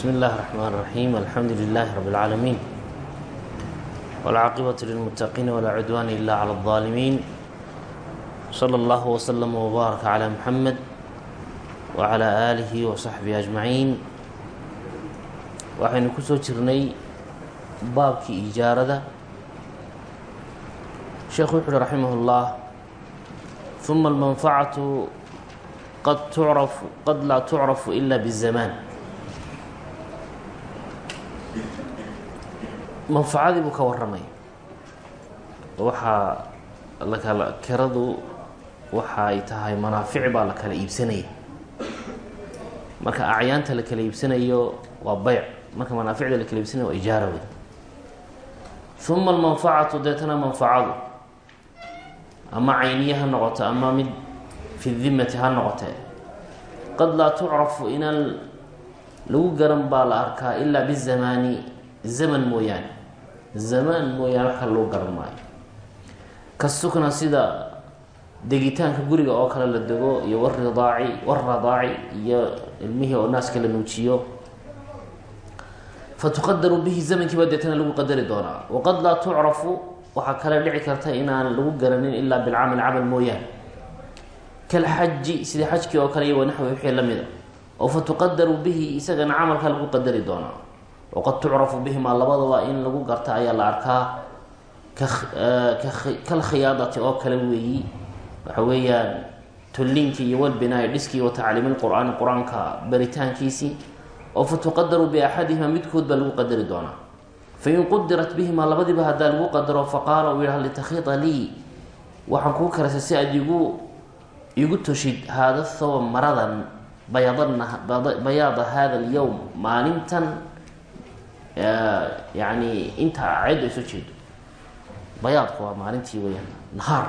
بسم الله الرحمن الرحيم الحمد لله رب العالمين والعاقبة للمتقين ولا عدوان إلا على الظالمين صلى الله وسلم وبارك على محمد وعلى آله وصحبه أجمعين waxaynu ku soo jirnay baabkii ijaarada sheekhu wuxu uhi raximah اllah ثuma almanfacatu qad tucrafu qad laa tucrafu ila bالzamaan manfacadii buu ka warramay. Waxaa lakala kiradu waxa ay tahay manaafic baa la kala iibsanaya marka acyaanta la kala iibsanayo waa beyc marka manaaficda la kala iibsanayo waa ijaara wey uma almanfacatu deetana manfacadu ama cayniye ha noqoto ama mid fi dimati ha noqotee qad laa tucrafu inaan lagu garan baa la arkaa ilaa bizamaani zaman mooyaane. Zamaan mooyaane wax kale lagu garan maayo. Ka sukna sida degitaanka guriga oo kale la dego iyo waridaaci waradaaci iyo ilmihii oo naaska la nuujiyo. Fatuqadaru bihi zamankiiba deetana lagu qadari doonaa. Waqad laa tucrafu waxaa kale dhici karta inaan lagu garanin ilaa bilcamal camal mooyaane. Kalxaji sidii xajkii oo kale iyo wanaxwi wixii la mida. Oo fatuqadaru bihi isagana camalka lagu qadari doonaa waqad tucrafu bihima labadaba in lagu garta ayaa la arkaa kalkhiyaadati oo kale weeyi. Waxa weeyaan tulliinkii iyo walbinaai dhiskii wa tacliimi lqur'aani qur'aanka baritaankiisii oo fatuqadaru biaxadihima midkood baa lagu qadari doonaa. Fain qudirat bihima labadiiba haddaa lagu qadaro faqaala uu yidhaha litakhiida lii. Waxaan kuu karasay si aad igu igu toshid haada thawa maradan bayadana bayaada hada alyowm maalintan yani inta ceeddu ay soo jeedo. Bayaadku waa maalintii weyaan nahaar.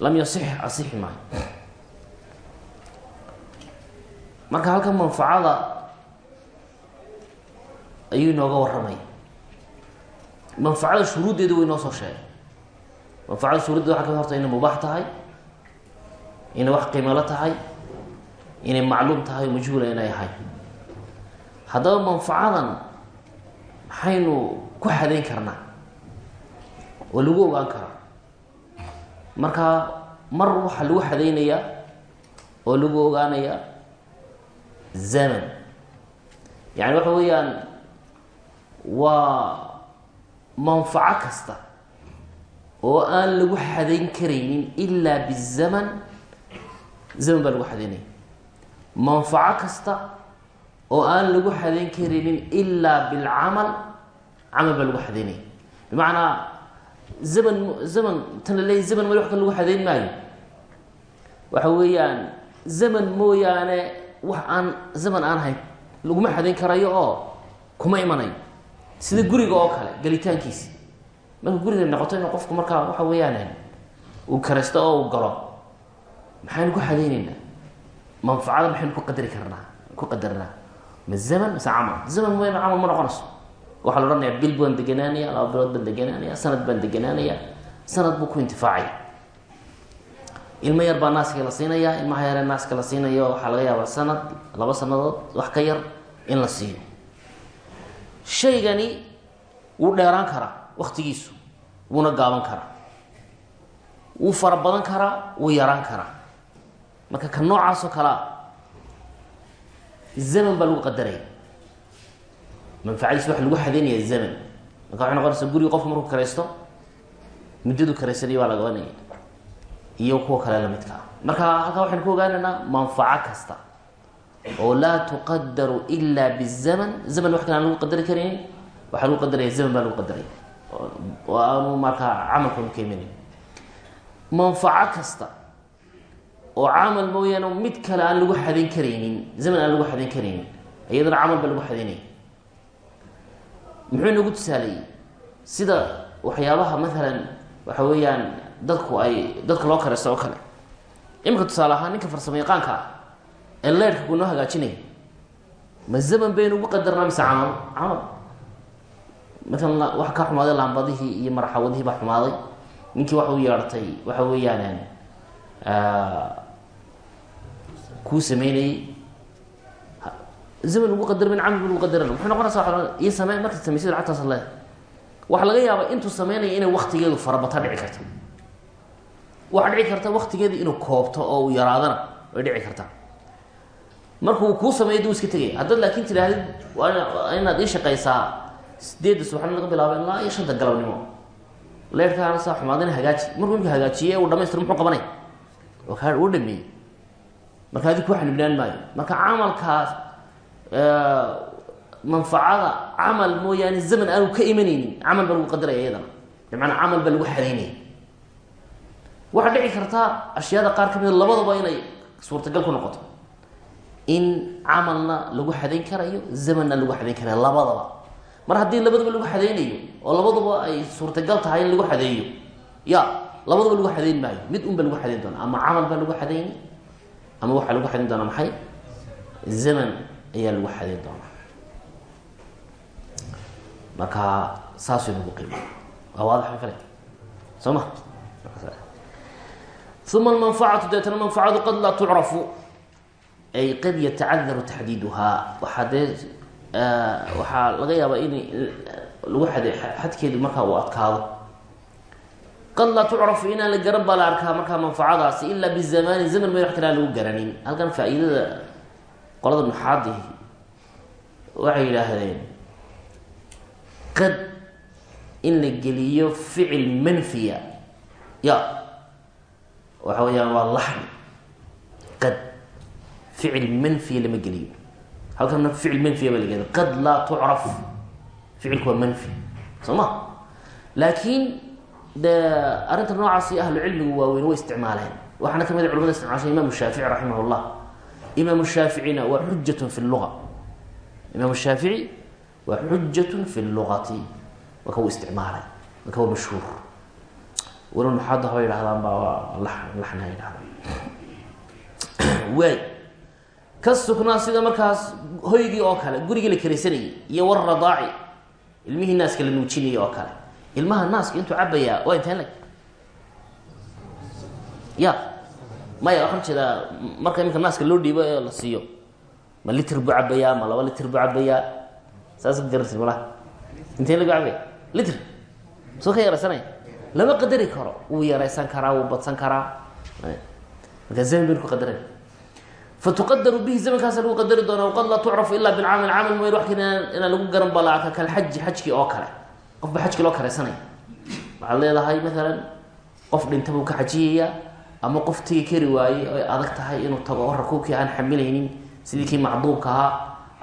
Lam yasix asixi maayo marka halkan manfacada ayuu inooga warramaya manfacada shuruuddeeda way noo soo sheegay. Manfacada shuruuddeeda waxa ka horta inay mubaax tahay inay wax qiimalo tahay inay macluum tahay majhuula inay ahay haddaba manfacadan maxaynu ku xadayn karnaa oo lagu ogaan karaa marka mar waxaa lagu xadaynayaa oo lagu ogaanayaa zaman. Yani waxa weeyaan waa manfaco kasta oo aan lagu xadayn karaynin ilaa bizaman zaman baa lagu xadaynaya manfaco kasta oo aan lagu xadayn karaynin ilaa bilcamal camal baa lagu xadaynaya bimacnaa zaman zaman tan la leeyay zaman mali wax lagu xadayn maayo? Waxa weeyaan zaman mooyaane wax aan zaman aan hayn laguma xadayn karayo oo kuma imanayo. Sida guriga oo kale galitaankiisi marka guriga noqoto inu qofku markaa waxa weeyaan uu karaysto oo uu galo maxaynu ku xadayneynaa manfacada maxaynu ku qadari karnaa ku qadarnaa ma zaman mase camal zaman mooyaane camal ma noqonayso waxaa la odhanaya bil baan deganaanaya laba bilood baan deganaanaya sanad baan deganaanaya sanad buu ku intifaacaya ilmo yar baa naaska la siinaya ilmaha yaree naaska la siinayo waxaa laga yaabaa sanad laba sanadood wax ka yar in la siiyo shaygani wuu dheeraan karaa waktigiisu wuuna gaaban karaa wuu fara badan karaa wuu yaraan karaa marka ka noocaasoo kalea zaman baa lagu qadaraya manfacadiis waxa lagu xadaynaya zaman. Marka waxay noqonaysaa guriga qofku markuu karaysto muddadu karaysanaya baa laga oanaya iyo kuwa kale lamidka ah. Marka halkaa waxaynu ku ogaanaynaa manfaco kasta. Oo laa tuqadaru ila bizaman. Zaman wax kale aan lagu qadari karaynin waxaa lagu qadaraya zaman baa lagu qadaraya oo aanu markaa camalkanu ka imanin manfaco kasta oo camal mooyaane mid kale aan lagu xadayn karaynin zaman aan lagu xadayn karaynin iyadana camal baa lagu xadaynaya muxuu inagu tusaaleeyey sida waxyaabaha maalan waxa weeyaan dadku ay dadka loo karaysto oo kale. Iminka tusaale ahaan ninka farsamo yaqaanka ah ee leerhka ku noo hagaajinaya ma zaman baynu ugu qadarnaa mise camal camal. Maalan waxa ka xumaaday laambadihii iyo marxawadihii baa xumaaday. Ninkii waxa u yeedhatay waxa weeyaan kuu sameynayey zaman lagu qadarman camal ba lagu qadaran muxuu noqonaysa waa iyo samee marka samaysid lacagtaas leeda waxaa laga yaabaa intuu sameynaya inay waktigeedu farabata dhici karta. Waxaa dhici karta waktigeedii inuu koobto oo uu yaraadana way dhici kartaa markuu kuu sameeyo duu iska tegaya haddaad laakin tidhaahdid inaad ii shaqaysaa. Sideedda subaxnimo laga bilaabo ilaa iyo shanta galabnimo. Leerkaana saa xumaadana hagaaji. Markuu imka hagaajiye uu dhamaystiro muxuu qabanay? Oo uu dhameeyey marka adi ku xanibnaan maayo. Marka camalkaas manfacada camal mooyaane zaman aanu ka imanaynin camal baa lagu qadaraya iyadana. Bimacnaa camal baa dhici kartaa ashyaada qaar ka mida labadaba inay suurtagal ku noqoto. In camalna lagu xadayn karayo zamanna lagu xadayn karayo labadaba. Mar haddii labadaba lagu xadaynayo oo labadaba ay suurtagal tahay in lagu xadeeyo ya labadaba lagu xadayn maayo. Mid un ba lagu xadayn doona ama camal baa lagu xadayni ama waxaa lagu xadayn doonaa maxay? Zaman ayaa lagu xadayn doonaa. Marka saasuu nagu qiima waa waadax ma kale soo ma? Uma almanfacatu deetana manfacadu qad laa tucrafu. Ay qad yatacadaru taxdiiduhaa. Waxaa dee waxaa laga yaabaa in lagu markaa uu adkaado qad laa tucrafu inaan la garan baa la arkaa markaa manfacadaasi ilaa bizamani zaman may wax lagu garanin halkan faa-iidada qolada nuxaadi waxay yidhaahdeen qad in la geliyo ficil manfiya ya waxa weeyaan waa laxni qad ficil manfiya lama geliyo halkana ficil manfiya baa lageda qad laa tucraf ficilku waa manfi soo laakiin de arrinta ahlu cilmigu waaweyn way isticmaaleen. Waxaana ka mid a culamada isticmaashay imam shaafici raximah llah imaam shaaficina waa xujatun fi lua imaam shaafici waa xujatun fi lugati waa ka isticmaalay waa ka wa mashhuur. Walow nuxaada haba yidhahdaan baa waay. Ka sugnaa sida markaas hoygii oo kale gurigii la karaysanayay iyo war radaaci ilmihii naaska la nuujinayay oo kale ilmaha naaska intuu cabayaa waa inteen leg ya maya waxaan jeedaa marka iminka naaska loo dhiibo ee la siiyo ma litr buu cabayaa ma laba litr buu cabayaa saas ka garanti malaha intee lagu cabaya litr soo ka yaraysanaya lama qadari karo wuu yaraysan karaa wuu badsan karaa. Markaa zaman baynu ku qadaran fatuqadaru bihi zamankaasa lagu qadari doona waqad laa tucrafu ila bilcamal camal mooyn wax kale inaan lagu garan baa la arka kalxaji xajkii oo kale qof ba xajkii loo karaysanaya waxaad leedahay maalan qof dhinta buu ka xajiyayaa ama qof tegi kari waayey oy adag tahay inuu tago o rakuubkii aan xamilaynin sidii kii macduubka ahaa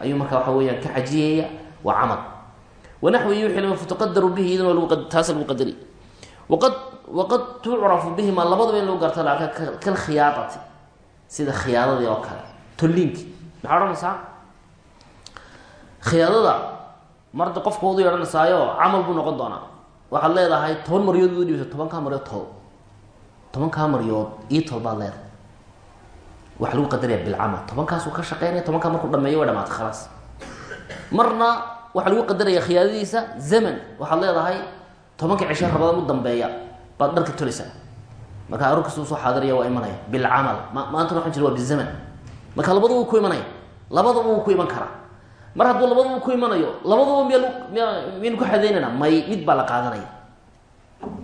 ayuu markaa waxa weyaan ka xajiyaya waa camal. Wanaxwi wii fatuqadaru bihi iyadana taas lagu qadari. Waqad waqad tucrafu bihima labadaba in lagu garta la arka kalkhiyaadati sida khiyaadadii oo kale. Tolliinki maxaa odhanaysaa? Khiyaadada marda qofka wadu yeedhanaysaayo camal buu noqon doonaa. Waxaad leedahay toban maryood u dhiibta tobankaa maryood tol tobankaa maryood io tol baad leedahay waxaa lagu qadaraya bilcamal. Tobankaasuu ka shaqeynaya tobankaa markuu dhameeyo way dhamaatay khalaas. Marna waxaa lagu qadaraya khiyaadadiisa zaman. Waxaad leedahay tobanka cishe rabada u dambeeya baad dharka tolaysaa marka aroor kasta u soo xaadiraya waa imanaya bilcamal. Ma maantana waxaan jira waa bizaman marka labadaba ku imanaya labadaba ku iman karaa mar hadduu labadaba ku imanayo labadaba miya miya miyaynu ku xadaynayna may mid baa la qaadanaya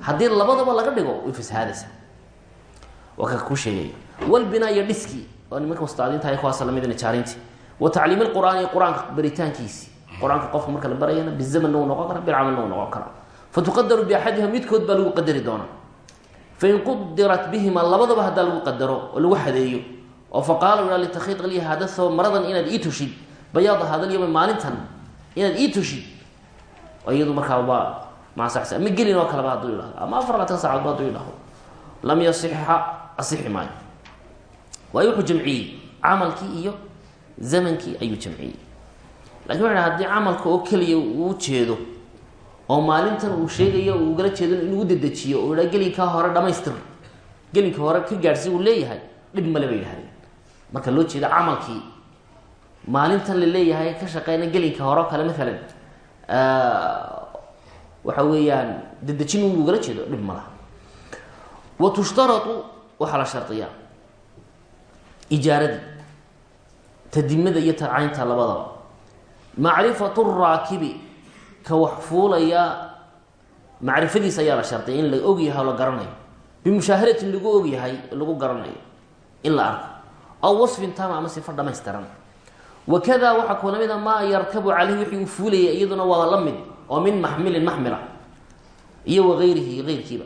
haddii labadaba laga dhigo way fasahaadaysaa waa ka kuu sheegaya walbinaa iyo dhiskii waa nimanka mustaadiinta kuwaasa la mid najaariinti wa tacliim lqur'aani qur'aanka baritaankiisi qur'aanka qofka marka la barayana bizamanna uu noqon kara bilcamalna uu noqon kara. Fatuqadaru biaxadiha midkood baa lagu qadari doonaa. Fain qudirat bihima labadaba haddaa lagu qadaro oo lagu xadeeyo. Oo faqaala litakhiid li hada thawb maradan inaad ii tushid bayaada hadal yowmi maalintan inaad ii tushid iyadu markaa waa maasaxsa ama gelin oo kaleba hadduu yidhahdo ama afar labaatan saacaod ba hadduu yidhahdo lam yasixa asixi maayo. Waayo wuxuu jamciyey camalkii iyo zamankii ayuu jamciyey laakiin waxa haddii camalka oo keliya uu jeedo oo maalintan uu sheegayo uu ugala jeedo inuu dedejiyo oo idhaa gelinkaa hore dhamaystir. Gelinka hore ka gaadhsi uu leeyahay dhib male bay yidhahdeen marka loo jeedo camalkii maalintan la leeyahay ka shaqeyna gelinka hore oo kale maalan waxa weeyaan dedejin uu ugala jeedo dhib ma wa tushtarau waxaa la shardiyaa ijaaradii tadimada iyo tarcaynta labadaba macrifatu raakibi ka wax fuulaya macrifadiisa ayaa la shardiya in la ogyahay oo la garanayo. Bimushaahadatin lagu ogyahay lagu garanayo in la arko. Aw wasfin tama ama sifo dhamaystiran wakada waxaa kuna mida maa yarkabu caleyhi wixii uu fuulaya iyaduna waa la mid oo min maxmilin maxmila iyo waayrihi eyrkiiba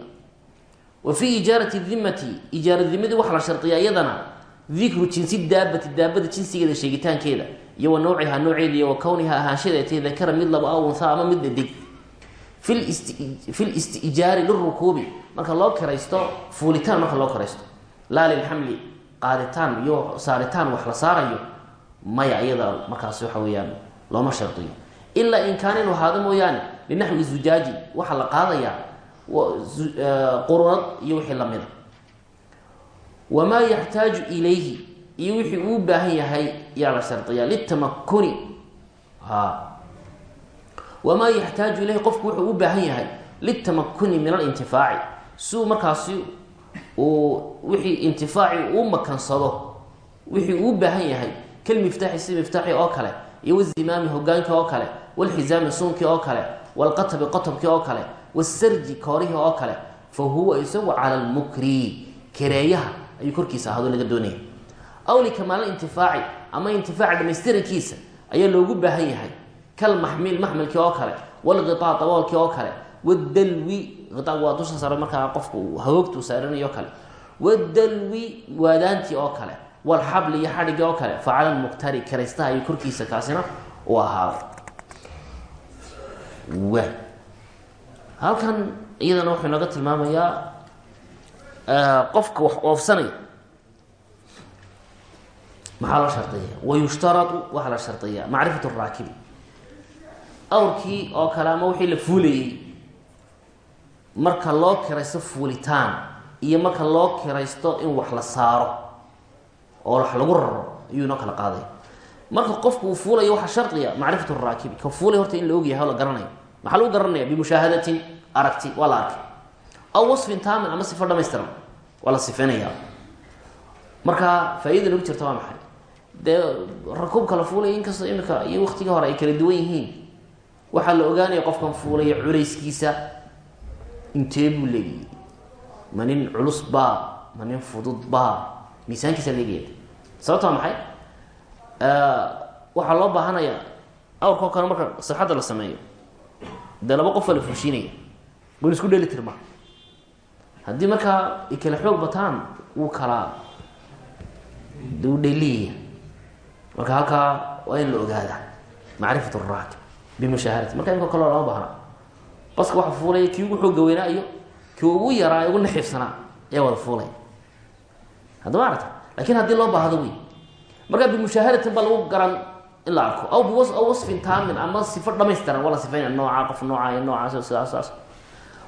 wa fii ijaarati dimati ijaara dimadii waxaa la shardiyaa iyadana dikru jinsi daabati daabada jinsigeeda sheegitaankeeda iyo wa nawcihaa nooceeda iyo wa kowniha ahaanshadeetay dakara mid laba aw ama mid dhadig fi listijaari lirukuubi marka loo kiraysto fuulitaan marka loo kiraysto laa lilxamli qaaditaan iyo saaritaan wax la saarayo maya iyada markaas waxa weeyaan looma shardiyo. Ilaa in kaana inu ahaado mooyaane linaxwi zujaaji waxaa la qaadayaa qururad iyo wixii lamida wamaa yaxtaaju ilayhi iyo wixii uu baahan yahay yaa la shardiyaa litamakuni wamaa yaxtaaju ilayhi qofku wuxuu u baahan yahay litamakuni min alintifaaci. Siuu markaasi uu wixii makansado wixii uu yahay kalmiftaaxi si miftaaxi oo kale iyo wazimaami hogaankii oo kale walxizaami suunkii oo kale walqatabi qotabkii oo kale wasarji koorihii oo kale fa huwa isagu cala lmukri kareeyaha ayuu korkiisa ahaado laga doonaya aw likamaal intifaaci ama intifaaca dhamaystirankiisa ayaa loogu baahan yahay kalmaxmil maxmilkii oo kale walqiaa daboolkii oo kale wadalwi waa dusha sare markaa qofku hagoogtuu saaranayo kale wadalwi waadaantii oo kale walxabli iyo xadhigii oo kale. Fa cala lmuktari karaystaha ayuu korkiisa kaasina u ahaado wa halkan iyadana wuxuu inaga tilmaamayaa qofka wax oofsanaya. Maxaa loo shardiya wayushtarau waxaa la shardiyaa macrifat raakibi awrkii oo kale ama wixii la fuulayey marka loo kiraysto fuulitaan iyo marka loo kiraysto in wax la saaro oo wax lagu raro ayuu inoo kala qaadaya marka qofku uu fuulayo waxaa shardiya macrifat raakibi ka fuulay horta in la ogyahay oo la garanayo. Maxaa lagu garanaya bimushaahadatin aragti waa la arkay. Aw wasfin taamin ama sifo dhamaystiran waa la marka faa-idada nagu jirta waa maxay? Dee rakuubka la fuulaya inkastoo imika iyo waktigii hore ay kala duwan yihiin waxaa la ogaanaya qofkan fuulaya culayskiisa. Intee buu leegiyay ma nin culus baa ma nin fudud baa miisaankiisa leegaya sababta maxay? Waxaa loo baahanaya awrkao kale marka sixadda la sameeyo. Dee laba qofa la fushiinaya gun isku dheli tirma. Haddii markaa ay kala xoog bataan wuu kala de u dheliyaya marka halkaa waa in la ogaada macrifat raakib bimushaahadati marka imka kaloo lama baahna baska waxa fuulaya kii ugu xooga weynaa iyo kii ugu yaraa ugu naxiifsanaa ayaa wada fuulaya haddama aragta? Lakin haddii loo baahdo wey marka bimushaahadatin baa lagu garan in la arko. Aw aw wasfin taamin ama sifo dhamaystiran waa la sifeynaya nooca qof nooca iyo noocaas sidaas saas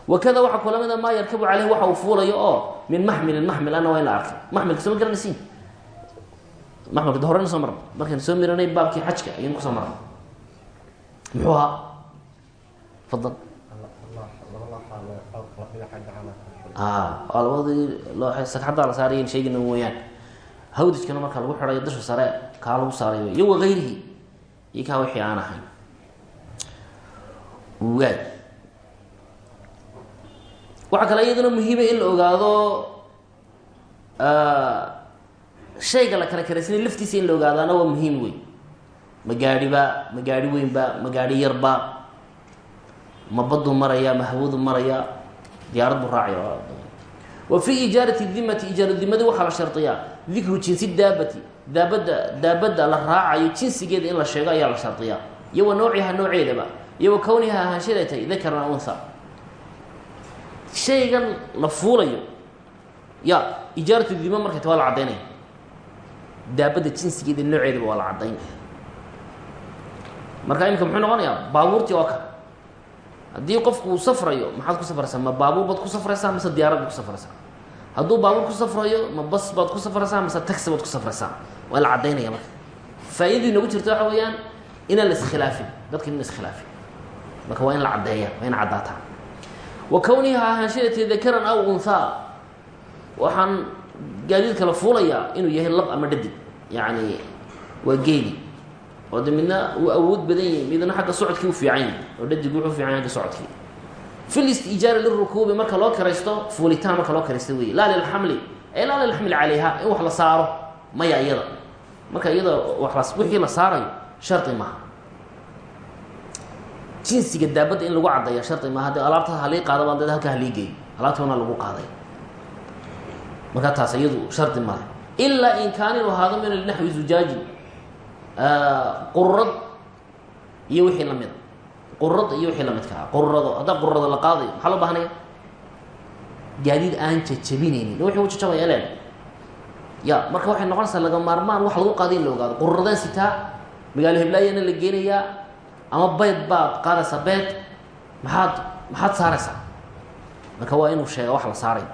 wakada waxaa kula mida maa yarkabu caleyh waxa uu fuulayo oo min maxmilin maxmil ana waa in la arkay maxmilka soo ma garanaysiin maxmilka horena soo marna markaynu soo miranay baabkii xajka ayaynu ku soo marna muxuu ahaa? Fadal a labadii loo sagxaddaa la saarayan sheegina mooyaan hawdijkana marka lagu xidhayo dusha sare kaa lagu saarayo iyo wakayrihi iyo kaa wixii aan ahayn. Waay waxaa kale iyaduna muhiima in la ogaado shayga la kala karaysanay laftiisa in la ogaadaana waa muhiim wey ma gaadhiba ma gaadhi weynba ma gaadhi yarba ma baduu maraya ma hawadu maraya diyaarad buu raacaya wa fii ijaarati dimati ijaara dimadi waxaa la shardiyaa dikru jinsi daabati daabadda daabadda la raacayo jinsigeeda in la sheego ayaa la shardiyaa iyo wa nawciha nooceedaba iyo wa kowniha ahaanshaday tahay dakarna unha shaygan la fuulayo ya ijaaratu dima markay ta waa la jinsigeeda nooceedaba waa la marka imika muxuu noqonayaa baabuurtii oo kale haddii qofku uu safrayo maxaad ku safraysaa? Ma baabuur baad ku safraysaa mise diyaarad baad ku safraysaa? Hadduu baabuur ku safrayo ma bas baad ku safraysaa mise taxi baad ku safraysaa? Waa la caddaynaya marka. Faa-idadii nagu jirta waxa weeyaan inaan la iskhilaafin. Dadka in la iskhilaafin. Marka waa in la caddeeya waa in caddaataa. Wa kowniha ahaanshadeetee dakaran aw unhaa waxaan gaadiidka la fuulayaa inuu yahay lab ama dhadig yacni waa geeli oo de awood badan yahi midna xagga socodkii u fiican oo dhadigu wuxuu fiican yahy agga socodkii. Fi listijaari lirukuubi marka loo karaysto fuulitaan marka loo karaysto wey laa lilxamli ee laa lilxamli calayha in wax la saaro maya iyada. Marka iyada wax wixii la saarayo shardi maaha. Jinsiga daabadda in lagu caddeeya shardi maaha. Dee alaabta halii qaadaba dad halkaa halii geey alaabtoona lagu qaaday. Marka taas iyadu shardi male ilaa in kaana inu ahaado min naxwi zujaaji qurad iyo wixii lamida qurada iyo wixii lamidka ah qurado haddaa qurado la qaadayo maxaa loo baahnaya gaadiid aan jajabinaynin. Wixii u jajabaya len ya marka waxay noqonaysaa laga maarmaan wax lagu qaaday in la ogaado. Quradaan sitaa magaalo heblaayana la geenayaa ama bayd baad qaadaysaa beed maxaad maxaad saaraysaa marka waa inuu sheega wax la saarayo.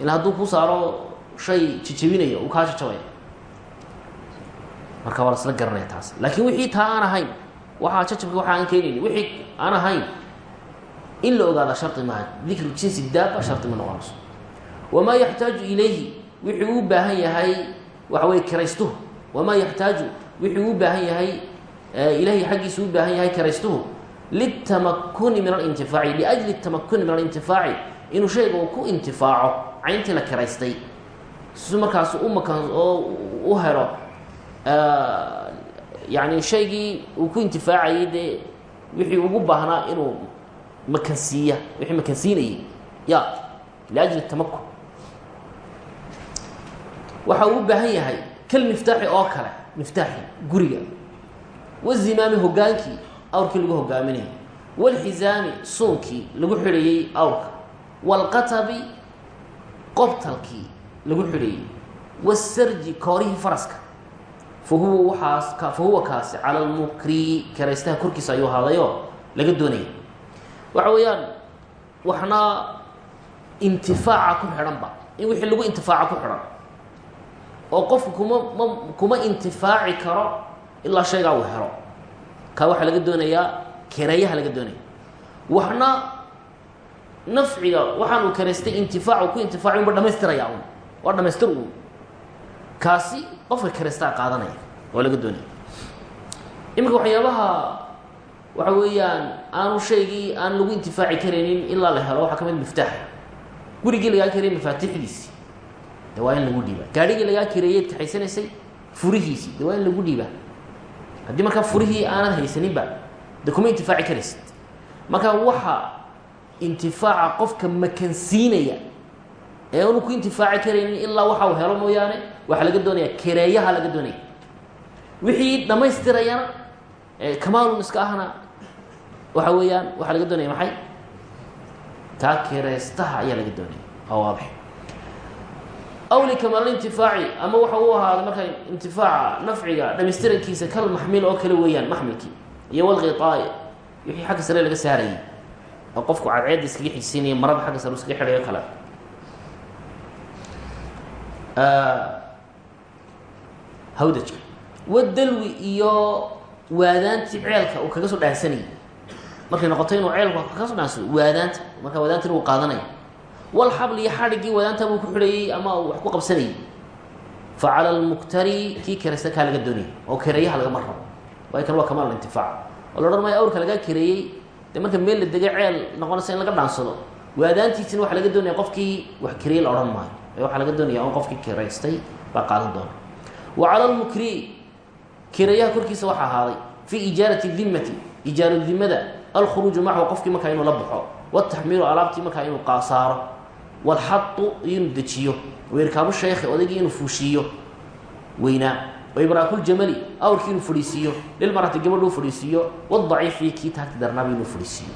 Ila hadduu ku saaro shay jijabinayo uu kaa jajabaya marka waa lasla garanaya taas. Laakiin wixii taa aan ahayn waxaa jajabka waxa aan keenayni wixii aan ahayn in la ogaada shardi maaha dikru jinsi daaba shardi ma noqonayso. Wamaa yaxtaaju ilayhi wixii uu baahan yahay waxa weye kiraystuhu wamaa yaxtaaju wixii uu baahan yahay ilahay xaggiisa u baahan yahay kiraystuhu litamakuni min alintifaaci liajli tamakuni min alintifaaci inuu shayga uu ku intifaaco cayntii la kiraystay si markaas u makan oo u helo yani shaygii uu ku intifaacayay dee wixii ugu baahnaa inuu makansiiya wixii makansiinayay ya liajli tamakun. Waxa uu u baahan yahay kal miftaaxi oo kale miftaaxi guriga. Wazimaami hogaankii awrkii lagu hogaaminayay walxizaami suunkii lagu xidhayey awrka. Walqatabi qobtalkii lagu xidhayey wasarji koorihii faraska fa huwa waxaas fa huwa kaasi cala almukri karaystaha korkiisa ayuu ahaadayoo laga doonaya waxa weeyaan waxna intifaaca ku xidhanba in wixii lagu intifaaca ku xidhan oo qofku kuma ma kuma intifaaci karo ilaa shaygaa uu helo kaa waxaa laga doonayaa kereeyaha laga doonaya waxna nafciga waxaan uu karaystay intifaac ku intifaaci unba dhamaystiraya un waa dhamaystir uun kaasi qofka karaystaa qaadanaya oo laga doonaya. Iminka waxyaabaha waxa weeyaan aanu shaygii aan lagu intifaaci karaynin ilaa la helo waxaa ka mid miftaaxa gurigii lagaa karayay mafaatixdiisi de waa in lagu dhiibaa. Gaadhigii lagaa kareeyeed kaxaysanaysay furihiisii de waa in lagu dhiibaa. Haddii markaa furihii aanad haysaninba de kuma intifaaci karaysid. Marka waxa intifaaca qofka makansiinaya ee aanu ku intifaaci karaynin ilaa waxa uu helo mooyaane waxaa laga doonaya kareeyaha laga doonaya. Wixii dhammaystirayana kamaalun iska ahna waxa weeyaan waxaa laga doonaya maxay? Taa kereystaha ayaa laga doonaya. Waa waadix aw likamalintifaaci ama waxa uu ahaada marka intifaaca nafciga dhamaystirankiisa kal maxmil oo kale weeyaan maxmilkii iyo walqiaa'i wixii xagga sare laga saarayay. Oo qofku cadceedda iskaga xijisiinaya marada xagga sare iskaga xidhayo kale hawdajka wadalwi iyo waadaantii ceelka uu kaga soo dhaansanayay markay noqoto inuu ceelku kaga soo dhaansado waadaanta marka waadaantina uu qaadanaya. Walxabl iyo xadhiggii wadaanta buu ku xidhayey ama uu wax ku qabsanayay. Fa cala almuktari kii keraysta kaa laga doonaya oo kereeyaha lagama rabo waayo kan waa kamaal intifaac oo la odhan maayo awrka lagaa kereeyey dee marka meel la dega ceel noqonaysa in laga dhaansado waadaantiisina waxaa laga doonaya qofkii wax kereeyey la odhan maayo waxaa laga doonaya on qofkii keraystay baa qaadan doona wa cala almukri kereeyaha korkiisa waxaa ahaaday fii ijaarati dimmati ijaaru dimada alkhuruuju macahu qofkii markaa inuu la baxo wataxmiilu alaabtii markaa inuu qaasaaro walxadu iyo inuu dejiyo wairkaabu sheekhi odaygii inuu fuushiiyo weynaa waibraakuljamali awrkii inuu fadhiisiiyo lilmarati gabadhu u fadhiisiiyo wadaciifi kii taagti darnaaba inuu fadhiisiiyo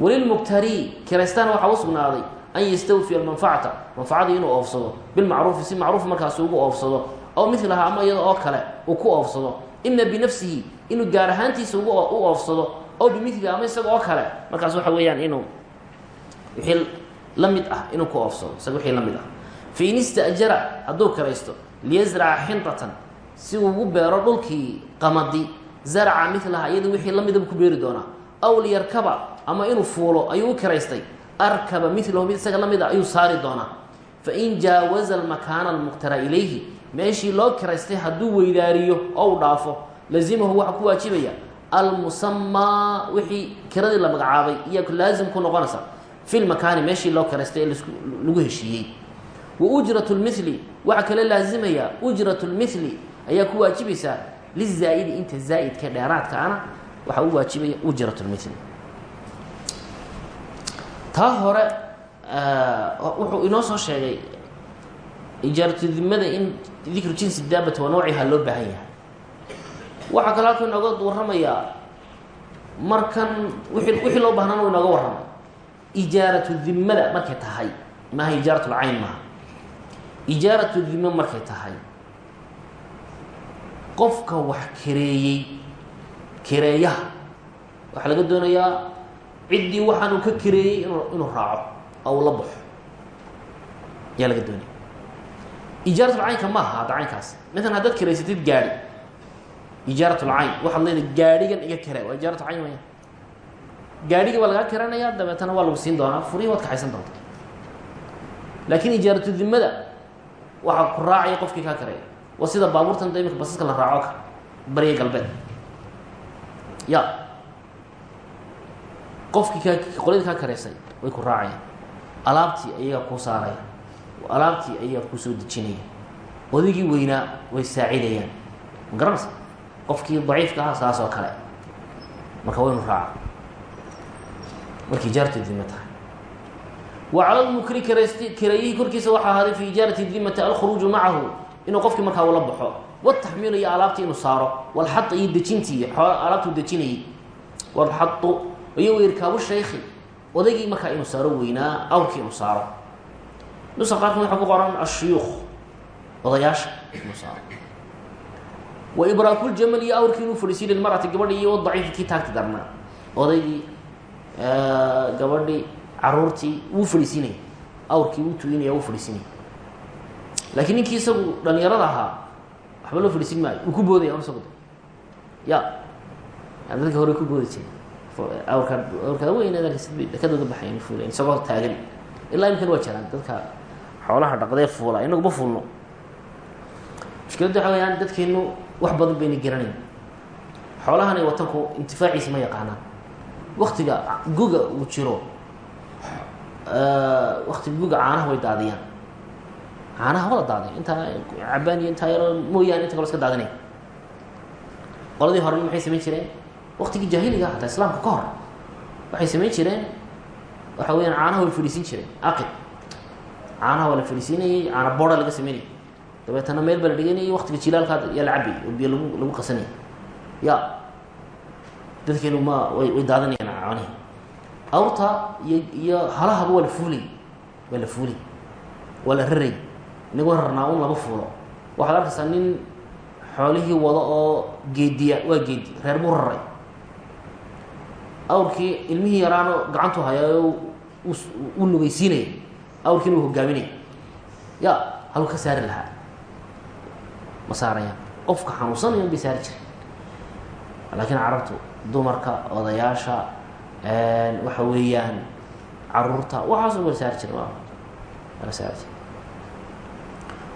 walilmuktari kiraystaan waxaa u sugnaaday an yastawfiya almanfacata manfacadii inuu oofsado. Bilmacruufi si macruuf markaasi ugu oofsado. Aw milaha ama iyada oo kale uu ku oofsado. Ima binafsihi inuu gaar ahaantiisa ugu u oofsado. Aw bimiliha ama isaga oo kale. Markaas waxa weeyaan inuu wixii la mid ah inuu ku oofsado. Isaga wixii la mid ah fain istajara hadduu kiraysto liyasraca xintatan si uu ugu beero dhulkii qamadi zaraca milaha iyada wixii la midaba ku beeri doonaa. Aw liyarkaba ama inuu fuulo ayuu u kiraystay arkaba milahu mid isaga la mid a ayuu saari doonaa. Fain jaawaza almakaana almuktara ilayhi meeshii loo kiraystay hadduu weydaariyo oo u dhaafo lazimahu waxaa ku waajibaya almusamaa wixii kiradii la magacaabay iyo laazim ku noqonaysa fi lmakaani meeshii loo kiraystay ee lagu heshiiyey. Wa ujrat lmili waxaa kale laazimaya ujrat lmili ayaa ku waajibaysaa lizaa'idi inta zaa'idka dheeraadka ana waajibaya ujrat lmili taa hore wuxuu inoo soo sheegay ijaaratudimada in dikru jinsi daabata wa nawciha loo baahan yahay. Waxaa kaloo halka inooga warramayaa markan wii wixii loo baahnaan u inooga warramay ijaaratu dimada markay tahay maaha ijaarat lcayn maaha. Ijaaratu dima markay tahay qofka wax kireeyey kireeyaha waxaa laga doonayaa ciddii waxaanuu ka kireeyey inu inuu raaco oo uu la baxo. Ayaa laga doonaya ijaaratulcaynka ma aha hadda caynkaas. Maala haddaad kiraysatid gaari ijaaratulcayn waxaad leedahay gaadhigan iga kire. Waa ijaaratulcayn waya gaadhigii baa lagaa kiranayaa dabeetana waa lagu siin doonaa. Furihi waad kaxaysan doonta laakiin ijaaratu dimada waxaa ku raacaya qofkii kaa kireeya. Waa sida baabuurtan da imika basaska la raaco ka. Bariya galbeed ya qofkii kaa qoladii kaa kareysay way ku raacayaan alaabtii ayagaa kuu saaraya alaabtii ayagaa kuu soo dejinaya odaygii weynaa way saacidayaan ma garanaysa qofkii daciifka ahaa saas oo kale. Marka waynu raaca markay ijaaratu dima tahay. Wa cala lmukri karayst kareeyihii korkiisa waxaa ahaaday fi ijaarati dimati alkhuruuju macahu. Inuu qofkii markaa ula baxo. Wataxmiilu iyo alaabtii inuu saaro. Walxada iyo dejintii alaabtuu dejinayay walxadu iyo weyrkaabu shaykhi odaygii markaa inuu saaro weynaa awrkii inuu saaro. Nusa qaarkood waxaa ku qoran ashuyuukh odayaasha inuu saaro. Wa ibraakuuljamal iyo awrkii inuu fadhiisiy lilmarati gabadhi iyo daciifi kii taagti darnaa. Odaygii gabadhii caruurtii wuu fadhiisinaya awrkii wuu tuginaya wuu fadhiisinaya laakiin ninkii isagu dhalinyarada ahaa waxba loo fadhiisin maayo. Wuu ku boodaya or isagu ya dadka hore ku boodi jiray awrkaa awrkaa weyn dakadooda baxayn fuulayn isagoo taagan. Ilaa imkan waa jiraan dadka xoolaha dhaqdee fuula inaguma fuulno. Mushkiladda waxa weyaan dadkeenu wax badan bayna garanayn. Xoolahani watanku intifaaciisa ma yaqaanaan. Waktiga guga uu jiro waktiga guga caanaha way daadiyaan. Caanaha wada daadiya intaa cabaan iyo intaa yaro mooyaane inta kalo iska daadinaya qoladii horena maxay samayn jireen waktigii jaahiliga hataa islaamka ka hor waxay samayn jireen waxa weyaan caanaha way fadhiisin jireen aqid caanaha waa la fadhiisiinayay caana bora laga sameynayay. Dabeetana meel baa la dhiganayay waktiga jilaalkaa yaa la cabayay oo biyo lagu lagu qasanayay ya dadkeenu ma way way daadanayaan caanihi awrta iyo iyo halahaba waa la fuulay waa la fuulay waa la raray. Inagoo rarnaa un lama fuulo. Waxaad arkaysaa nin xoolihii wado oo geediya waa geedi reer buu raray awrkii ilmihii yaraano gacantu hayaayo u nugeysiinaya awrkiina uu hogaaminaya ya halku ka saari lahaa. Ma saarayaan. Qofka xanuunsanayo bay saari jiren laakiin carabtu dumarka odayaasha waxa weeyaan carruurta waxaaso wala saari jire wala saari jire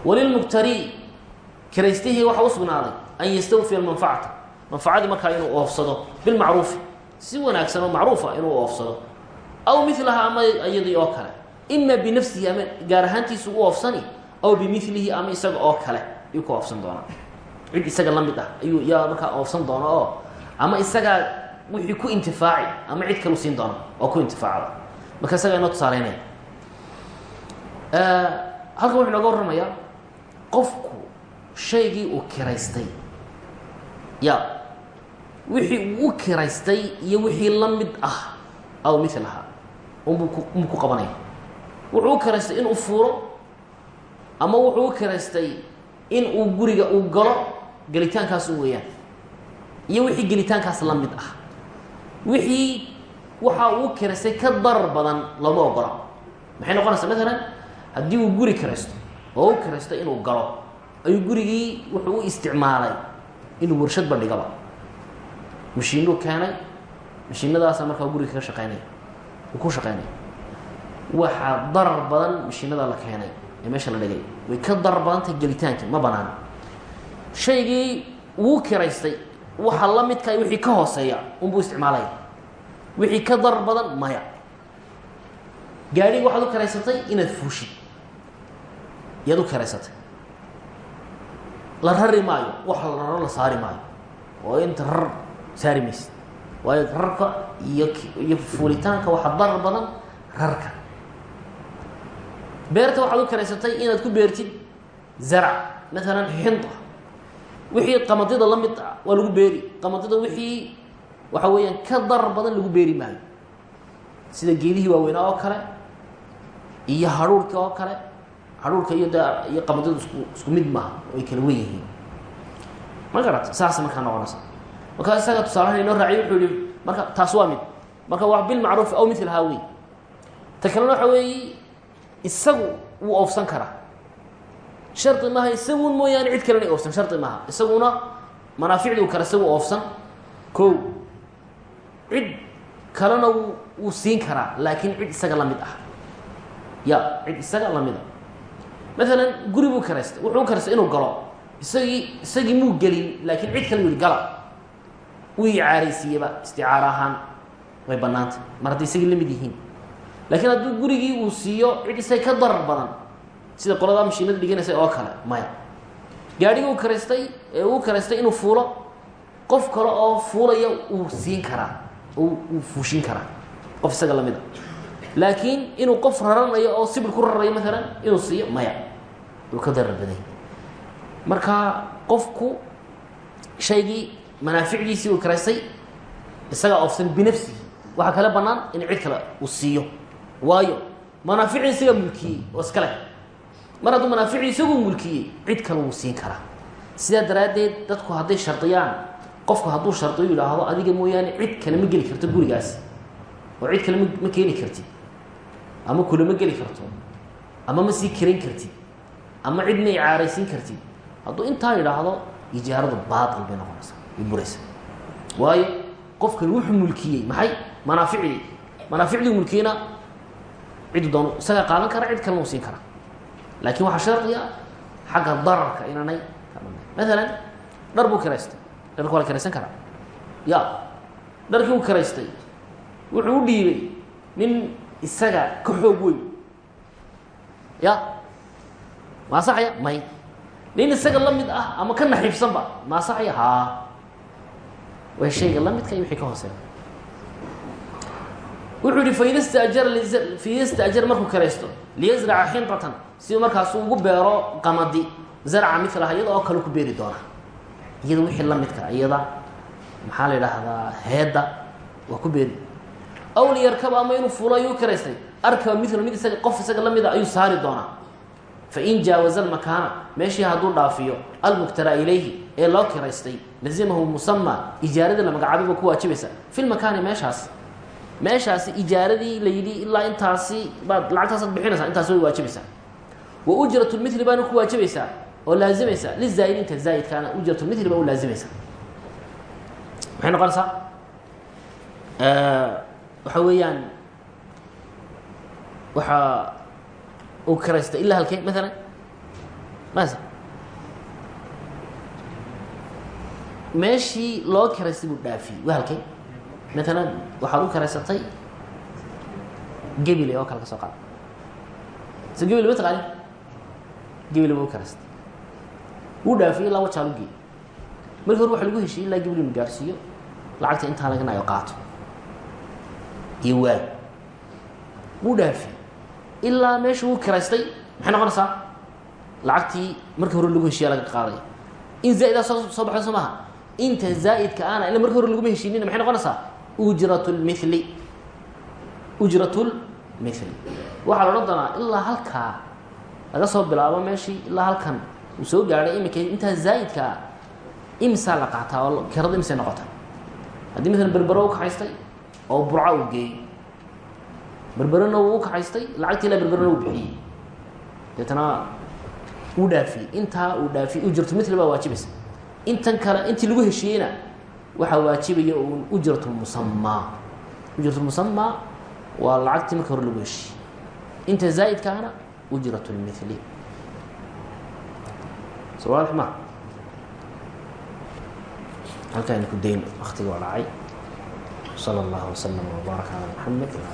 walilmuktari kiraystihii waxaa usugnaaday an yastawfiya manfacata manfacadii markaa inuu oofsado bilmacruufi si wanaagsan oo macruufa inuu oofsado. Aw milaha ama iyadii oo kale. Ima binafsihi ama gaar ahaantiisu u oofsani aw bimilihi ama isaga oo kale ayuu ka oofsan doonaa. Cid isaga la mid ah ayuu yaa markaa oofsan doona oo ama isagaa wixii ku intifaaci ama cid kalu siin doona oo ku intifaacda. Marka isagaa inoo tusaaleynaya. Halkan wuxuu nooga warramayaa qofku shaygii uu kiraystay. Ya wixii uu kiraystay iyo wixii la mid ah aw milaha unbuu ku qabanaya wuxuu u kiraystay inuu fuuro ama wuxuu kiraystay in uu guriga uu galo gelitaankaas u weeyaan iyo wixii gelitaankaas la mid ah. Wixii waxa uu kiraystay ka darar badan lama ogola. Maxay noqonaysaa maalan haddii uu guri kiraysto oo u kiraysto inuu galo ayuu gurigii wuxuu u isticmaalay inuu warshad bandhigaba mashiinuu keenay. Mashiinadaasa markaa guriga ka shaqeynaya uu ku shaqeynaya waxaa darar badan mashiinada la keenay ee meesha la dhigay. Way ka darar badantahay gelitaanka ma banaano shaygii wuu kiraystay. Waxa la midka wixii ka hooseeya unbuu isticmaalaya wixii ka darar badan maya. Gaadhigi waxaad u kiraysatay inaad fuushid. Yaad u kiraysatay la rari maayo. Wax la raro la saari maayo. Oo inta rar saari maysid. Waayo rarka iyo iyo fuulitaanka waxaa darar badan rarka. Beerta waxaad u kiraysatay inaad ku beertid zarc maalan xinda wixii qamadida la mid ah waa lagu beeri qamadida wixii waxa weeyaan ka darar badan lagu beeri maayo. Sida geedihii waaweynaa oo kale iyo hadhuurhka oo kale hadhuurka iyo de iyo qamadida isku isku mid maaha ay kala wen yihiin. Ma garat saas markaa noqonaysa markaa isaga tusaalahan inoo raaciy wuxuu yihi marka taas waa mid. Marka waa bilmacruuf aw mil haawi ta waxa weeye isagu wuu oofsan karaa. Shardi maaha isagun mooyaane cid kalena oofsan shardi maaha. Isaguna manaaficduu kale isagu oofsan. Ko cid kalena w wuu siin karaa laakiin cid isaga la mid ah. Ya cid isaga la mid ah. Maalan guri buu karaystay. Wuxuu karaystay inuu galo. Isagii isagii muu gelin laakiin cid kale yidhi gala wuu icaaraysiiyeba isticaaro ahaan. Way bannaantay. Mar hadday isagii la mid yihiin. Laakiin hadduu gurigii uu siiyo cid isaga ka darar badan. Sida qoladaa mashiinada dhiganaysay oo kale maya. Gaadhigii uu karaystay ee uu karaystay inuu fuulo qof kale oo fuulaya uu siin karaa. Uu fuushin karaa. Qof isaga la mid a laakiin inuu qof raranayo oo sibil ku rarayo maalan inuu siiyo maya. Uu ka darar baday marka qofku shaygii manaaficdiisii uu karaystay isagaa oofsan binafsihi waxaa kale bannaan in cid kale uu siiyo. Waayo manaaficdii isagaa mulkiyey oo iska leh. Mar hadduu manaaficdii isaguu mulkiyey cid kale wuu siin karaa. Sidaa daraaddeed dadku hadday shardiyaan qofku hadduu shardiyo yidhaahdo adiga mooyaane cid kale ma geli karto gurigaasi oo cid kale ma keeni kartid. Ama kulama geli karto. Ama ma sii karayn kartid. Ama cid ma icaaraysin kartid. Hadduu intaa yidhaahdo ijaaradu baatil bay noqonaysaa buraysa. Waayo qofkani wuxuu mulkiyey maxay? Manaaficdii manaaficdii mulkiyeyna cidu doon isagaa qaadan kara cid kalena uu siin karaa laakiin waxaa shardiga xagga dararka inaanay maalan dhar buu kiraystay dharka waa la kiraysan karaa. Ya dharkii uu kiraystay wuxuu u dhiibay nin isaga ka xoog weyn. Ya ma asaxaya may. Nin isaga la mid ah ama ka naxiibsanba ma asaxaya haa way shayga la midka iyo wixii ka hooseeya. Wuxuu yihi faida staajara faida staajara markuu kiraysto liyasraca xintatan si markaasu ugu beero qamadi zarca milaha iyada oo kale ku beeri doona. Iyada wixii la midka iyada maxaa la idhaahdaa heedda waa ku beeri. Aw liyarkaba ama inuu fuulo ayuu kiraystay arkaba mila mid isaga qof isaga la mida ayuu saari doonaa fain jaawaza almakaana meeshii hadduu dhaafiyo almuktara ilayhi ee loo kiraystay lazimahu musama ijaaradii la magacaabay ba ku waajibaysa fi lmakaani meeshaas meeshaasi ijaaradii la yidhi ilaa intaasi baad lacagtaasaad bixinaysaa intaasi way waajibaysaa wa ujrat lmili baana ku waajibaysaa oo laazimaysa lizaa'idinka zaa'idkaana ujrat lmili ba u laazimaysa maxay noqonaysaa waxa weeyaan waxa uu kiraystay ilaa halkee maalan mas meeshii loo kiraystay buu dhaafiyey waa halkee? Maalan waxaad u kiraysatay gebile oo kale ka soo qaada so gebile ma taqaani gebile ba u kiraystay wuu dhaafiyey ilaa wajaa lu geey markii hore waxa lagu heshiyey ilaa gebile inu gaarsiiyo lacagta intaa laganayo qaato. Iyo waay wuu dhaafiyey ilaa meesha wuu kiraystay maxay noqonaysaa? Lacagtii markii hore lagu heshiya laga qaadaya. In zaa'idaa soo soo baxda soo maaha. Inta zaa'idka ana ila markii hore laguma heshiinin maxay noqonaysaa? Ujrat lmili ujrat lmili waxaa la odhan doonaa ilaa laga soo bilaabo meeshii ilaa halkan uu soo gaadhay iminka intaa zaa'idka ah imisaa la qaataa oo kirada imisay noqota haddii maalan berbero u kaxaystay oo burca uu geeyey berberena wuu u kaxaystay lacagtii ilaa berberena uu bixiyey deetana wuu dhaafiyey intaa uu dhaafiyey ujratu mil baa waajibaysa intan kale intii lagu heshiiyeyna waxaa waajibaya un ujrat lmusamaa ujrat lmusamaa waa lacagtii marka hore lagu heshiiyey inta zaa'idkaana ujrat lmili ma halkaaynu ku dayno waktiga waa dhacay sala allahu waslama wbaaraka calaa maxamed